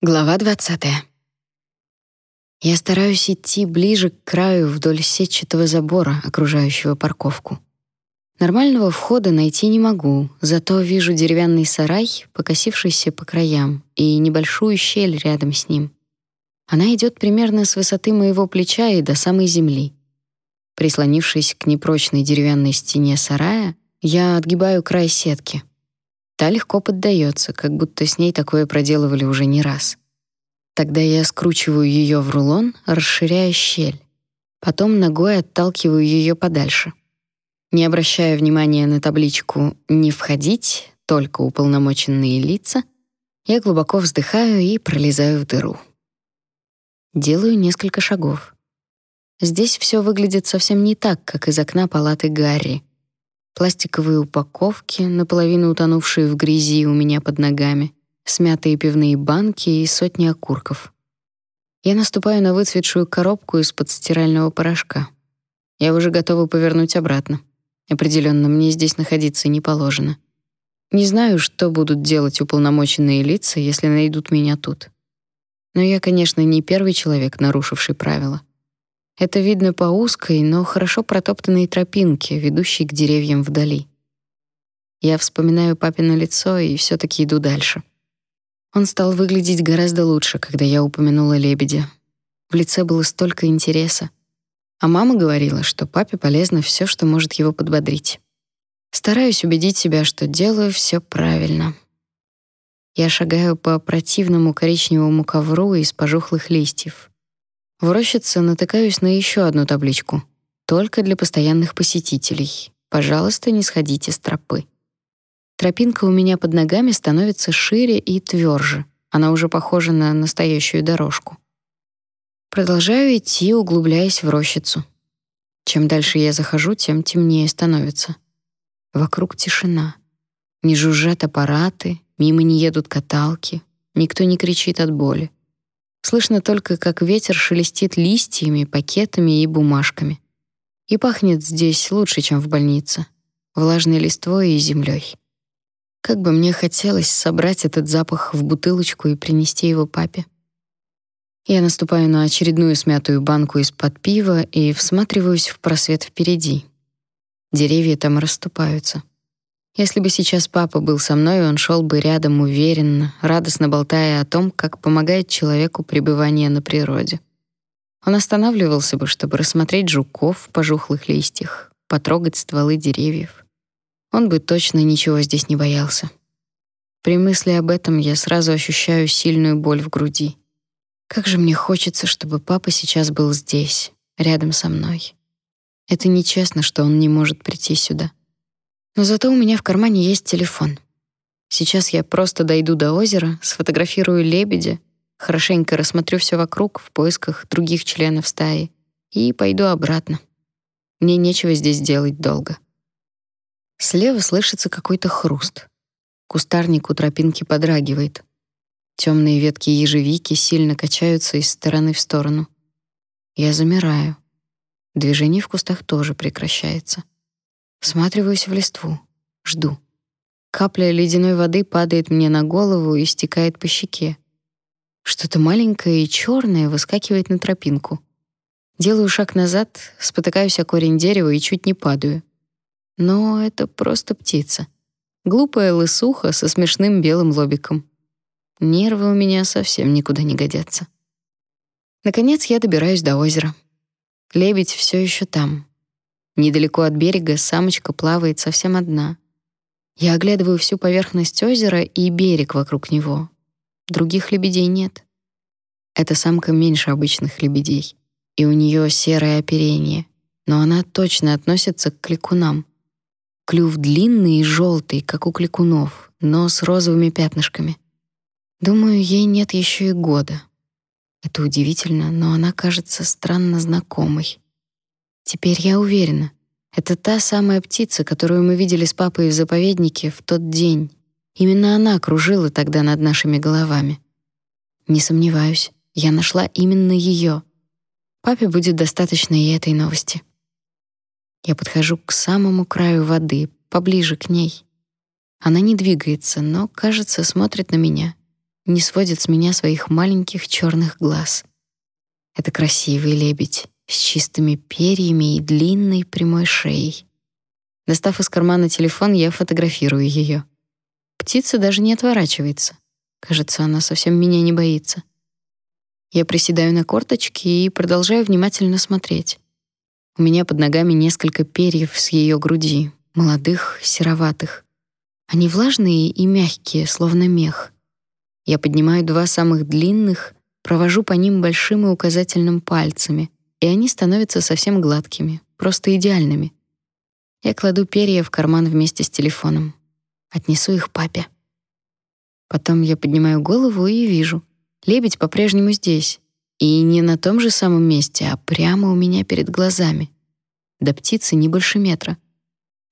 Глава 20. Я стараюсь идти ближе к краю вдоль сетчатого забора, окружающего парковку. Нормального входа найти не могу, зато вижу деревянный сарай, покосившийся по краям, и небольшую щель рядом с ним. Она идет примерно с высоты моего плеча и до самой земли. Прислонившись к непрочной деревянной стене сарая, я отгибаю край сетки. Та легко поддается, как будто с ней такое проделывали уже не раз. Тогда я скручиваю ее в рулон, расширяя щель. Потом ногой отталкиваю ее подальше. Не обращая внимания на табличку «Не входить», только уполномоченные лица, я глубоко вздыхаю и пролезаю в дыру. Делаю несколько шагов. Здесь все выглядит совсем не так, как из окна палаты Гарри пластиковые упаковки, наполовину утонувшие в грязи у меня под ногами, смятые пивные банки и сотни окурков. Я наступаю на выцветшую коробку из-под стирального порошка. Я уже готова повернуть обратно. Определенно мне здесь находиться не положено. Не знаю, что будут делать уполномоченные лица, если найдут меня тут. Но я, конечно, не первый человек, нарушивший правила. Это видно по узкой, но хорошо протоптанной тропинке, ведущей к деревьям вдали. Я вспоминаю папино лицо и все таки иду дальше. Он стал выглядеть гораздо лучше, когда я упомянула лебедя. В лице было столько интереса. А мама говорила, что папе полезно все, что может его подбодрить. Стараюсь убедить себя, что делаю все правильно. Я шагаю по противному коричневому ковру из пожухлых листьев. В рощице натыкаюсь на еще одну табличку. Только для постоянных посетителей. Пожалуйста, не сходите с тропы. Тропинка у меня под ногами становится шире и тверже. Она уже похожа на настоящую дорожку. Продолжаю идти, углубляясь в рощицу. Чем дальше я захожу, тем темнее становится. Вокруг тишина. Не жужжат аппараты, мимо не едут каталки, никто не кричит от боли. Слышно только, как ветер шелестит листьями, пакетами и бумажками. И пахнет здесь лучше, чем в больнице. Влажной листвой и землей. Как бы мне хотелось собрать этот запах в бутылочку и принести его папе. Я наступаю на очередную смятую банку из-под пива и всматриваюсь в просвет впереди. Деревья там расступаются. Если бы сейчас папа был со мной, он шел бы рядом уверенно, радостно болтая о том, как помогает человеку пребывание на природе. Он останавливался бы, чтобы рассмотреть жуков в пожухлых листьях, потрогать стволы деревьев. Он бы точно ничего здесь не боялся. При мысли об этом я сразу ощущаю сильную боль в груди. Как же мне хочется, чтобы папа сейчас был здесь, рядом со мной. Это нечестно, что он не может прийти сюда. Но зато у меня в кармане есть телефон. Сейчас я просто дойду до озера, сфотографирую лебедя, хорошенько рассмотрю все вокруг в поисках других членов стаи и пойду обратно. Мне нечего здесь делать долго. Слева слышится какой-то хруст. Кустарник у тропинки подрагивает. Темные ветки ежевики сильно качаются из стороны в сторону. Я замираю. Движение в кустах тоже прекращается. Всматриваюсь в листву, жду. Капля ледяной воды падает мне на голову и стекает по щеке. Что-то маленькое и черное выскакивает на тропинку. Делаю шаг назад, спотыкаюсь о корень дерева и чуть не падаю. Но это просто птица. Глупая лысуха со смешным белым лобиком. Нервы у меня совсем никуда не годятся. Наконец я добираюсь до озера. Лебедь все еще там, Недалеко от берега самочка плавает совсем одна. Я оглядываю всю поверхность озера и берег вокруг него. Других лебедей нет. Эта самка меньше обычных лебедей, и у нее серое оперение, но она точно относится к кликунам. Клюв длинный и желтый, как у кликунов, но с розовыми пятнышками. Думаю, ей нет еще и года. Это удивительно, но она кажется странно знакомой. Теперь я уверена. Это та самая птица, которую мы видели с папой в заповеднике в тот день. Именно она кружила тогда над нашими головами. Не сомневаюсь, я нашла именно ее. Папе будет достаточно и этой новости. Я подхожу к самому краю воды, поближе к ней. Она не двигается, но, кажется, смотрит на меня. не сводит с меня своих маленьких черных глаз. Это красивый лебедь с чистыми перьями и длинной прямой шеей. Достав из кармана телефон, я фотографирую ее. Птица даже не отворачивается. Кажется, она совсем меня не боится. Я приседаю на корточки и продолжаю внимательно смотреть. У меня под ногами несколько перьев с ее груди, молодых, сероватых. Они влажные и мягкие, словно мех. Я поднимаю два самых длинных, провожу по ним большим и указательным пальцами, и они становятся совсем гладкими, просто идеальными. Я кладу перья в карман вместе с телефоном. Отнесу их папе. Потом я поднимаю голову и вижу. Лебедь по-прежнему здесь. И не на том же самом месте, а прямо у меня перед глазами. До птицы не больше метра.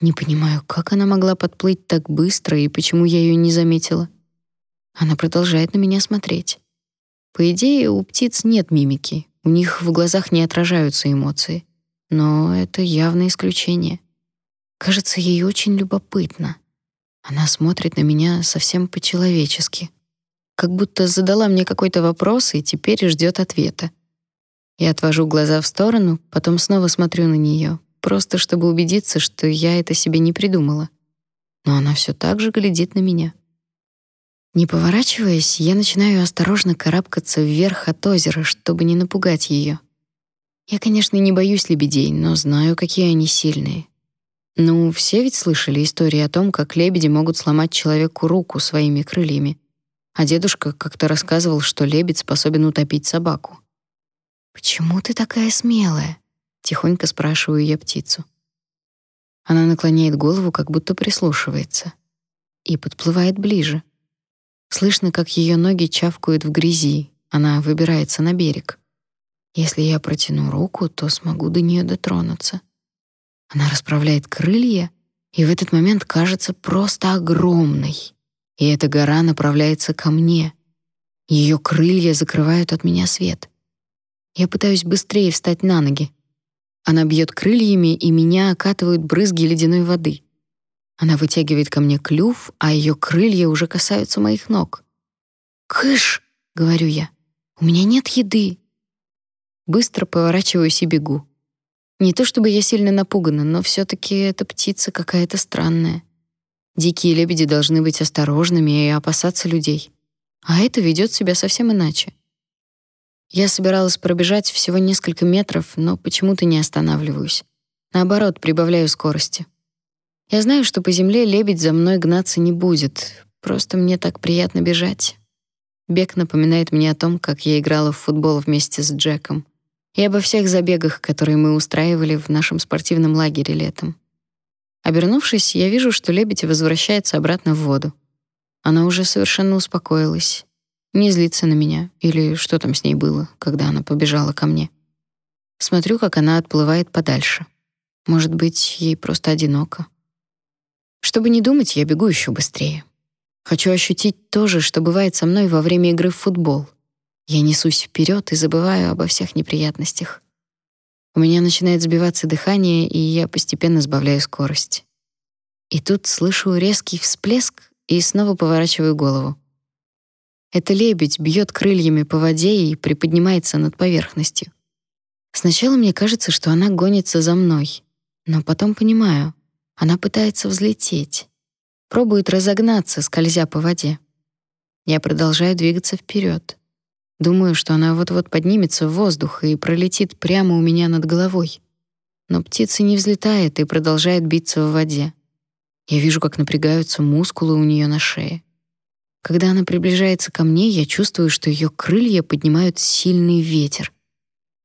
Не понимаю, как она могла подплыть так быстро и почему я ее не заметила. Она продолжает на меня смотреть. По идее, у птиц нет мимики, у них в глазах не отражаются эмоции. Но это явное исключение. Кажется, ей очень любопытно. Она смотрит на меня совсем по-человечески, как будто задала мне какой-то вопрос и теперь ждет ответа. Я отвожу глаза в сторону, потом снова смотрю на нее, просто чтобы убедиться, что я это себе не придумала. Но она все так же глядит на меня. Не поворачиваясь, я начинаю осторожно карабкаться вверх от озера, чтобы не напугать ее. Я, конечно, не боюсь лебедей, но знаю, какие они сильные. Ну, все ведь слышали истории о том, как лебеди могут сломать человеку руку своими крыльями. А дедушка как-то рассказывал, что лебедь способен утопить собаку. «Почему ты такая смелая?» — тихонько спрашиваю я птицу. Она наклоняет голову, как будто прислушивается, и подплывает ближе. Слышно, как ее ноги чавкают в грязи, она выбирается на берег. Если я протяну руку, то смогу до нее дотронуться. Она расправляет крылья и в этот момент кажется просто огромной. И эта гора направляется ко мне. Ее крылья закрывают от меня свет. Я пытаюсь быстрее встать на ноги. Она бьет крыльями, и меня окатывают брызги ледяной воды. Она вытягивает ко мне клюв, а ее крылья уже касаются моих ног. «Кыш!» — говорю я. «У меня нет еды». Быстро поворачиваюсь и бегу. Не то чтобы я сильно напугана, но все таки эта птица какая-то странная. Дикие лебеди должны быть осторожными и опасаться людей. А это ведет себя совсем иначе. Я собиралась пробежать всего несколько метров, но почему-то не останавливаюсь. Наоборот, прибавляю скорости. Я знаю, что по земле лебедь за мной гнаться не будет, просто мне так приятно бежать. Бег напоминает мне о том, как я играла в футбол вместе с Джеком и обо всех забегах, которые мы устраивали в нашем спортивном лагере летом. Обернувшись, я вижу, что лебедь возвращается обратно в воду. Она уже совершенно успокоилась, не злится на меня или что там с ней было, когда она побежала ко мне. Смотрю, как она отплывает подальше. Может быть, ей просто одиноко. Чтобы не думать, я бегу еще быстрее. Хочу ощутить то же, что бывает со мной во время игры в футбол. Я несусь вперед и забываю обо всех неприятностях. У меня начинает сбиваться дыхание, и я постепенно сбавляю скорость. И тут слышу резкий всплеск и снова поворачиваю голову. Это лебедь бьет крыльями по воде и приподнимается над поверхностью. Сначала мне кажется, что она гонится за мной, но потом понимаю, она пытается взлететь, пробует разогнаться, скользя по воде. Я продолжаю двигаться вперед. Думаю, что она вот-вот поднимется в воздух и пролетит прямо у меня над головой. Но птица не взлетает и продолжает биться в воде. Я вижу, как напрягаются мускулы у нее на шее. Когда она приближается ко мне, я чувствую, что ее крылья поднимают сильный ветер.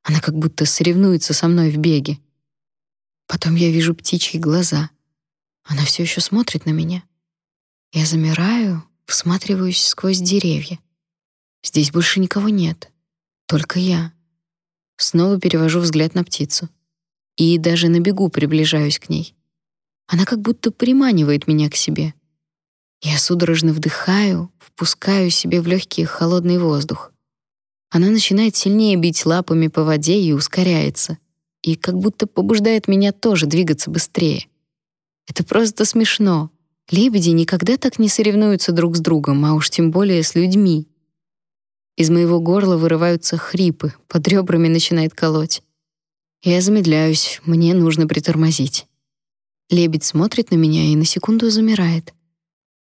Она как будто соревнуется со мной в беге. Потом я вижу птичьи глаза. Она все еще смотрит на меня. Я замираю, всматриваюсь сквозь деревья. Здесь больше никого нет. Только я. Снова перевожу взгляд на птицу. И даже на бегу приближаюсь к ней. Она как будто приманивает меня к себе. Я судорожно вдыхаю, впускаю себе в легкий холодный воздух. Она начинает сильнее бить лапами по воде и ускоряется, и как будто побуждает меня тоже двигаться быстрее. Это просто смешно. Лебеди никогда так не соревнуются друг с другом, а уж тем более с людьми. Из моего горла вырываются хрипы, под ребрами начинает колоть. Я замедляюсь, мне нужно притормозить. Лебедь смотрит на меня и на секунду замирает.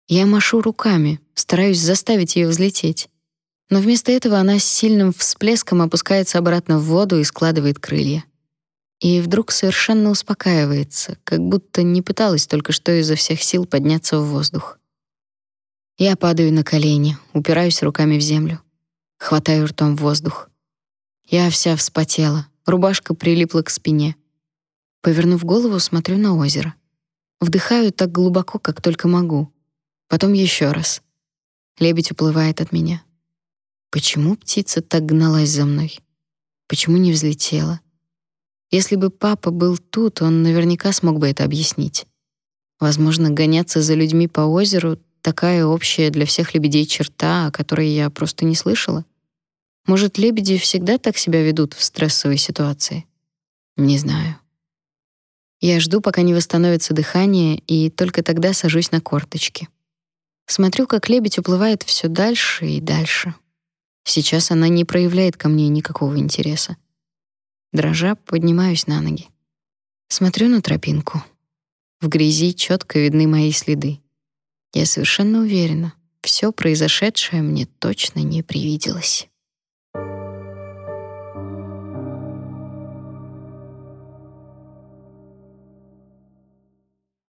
Я машу руками, стараюсь заставить ее взлететь. Но вместо этого она с сильным всплеском опускается обратно в воду и складывает крылья. И вдруг совершенно успокаивается, как будто не пыталась только что изо всех сил подняться в воздух. Я падаю на колени, упираюсь руками в землю, хватаю ртом воздух. Я вся вспотела, рубашка прилипла к спине. Повернув голову, смотрю на озеро. Вдыхаю так глубоко, как только могу. Потом еще раз. Лебедь уплывает от меня. Почему птица так гналась за мной? Почему не взлетела? Если бы папа был тут, он наверняка смог бы это объяснить. Возможно, гоняться за людьми по озеру такая общая для всех лебедей черта, о которой я просто не слышала. Может, лебеди всегда так себя ведут в стрессовой ситуации? Не знаю. Я жду, пока не восстановится дыхание, и только тогда сажусь на корточки. Смотрю, как лебедь уплывает все дальше и дальше. Сейчас она не проявляет ко мне никакого интереса. Дрожа, поднимаюсь на ноги. Смотрю на тропинку. В грязи четко видны мои следы. Я совершенно уверена, все произошедшее мне точно не привиделось.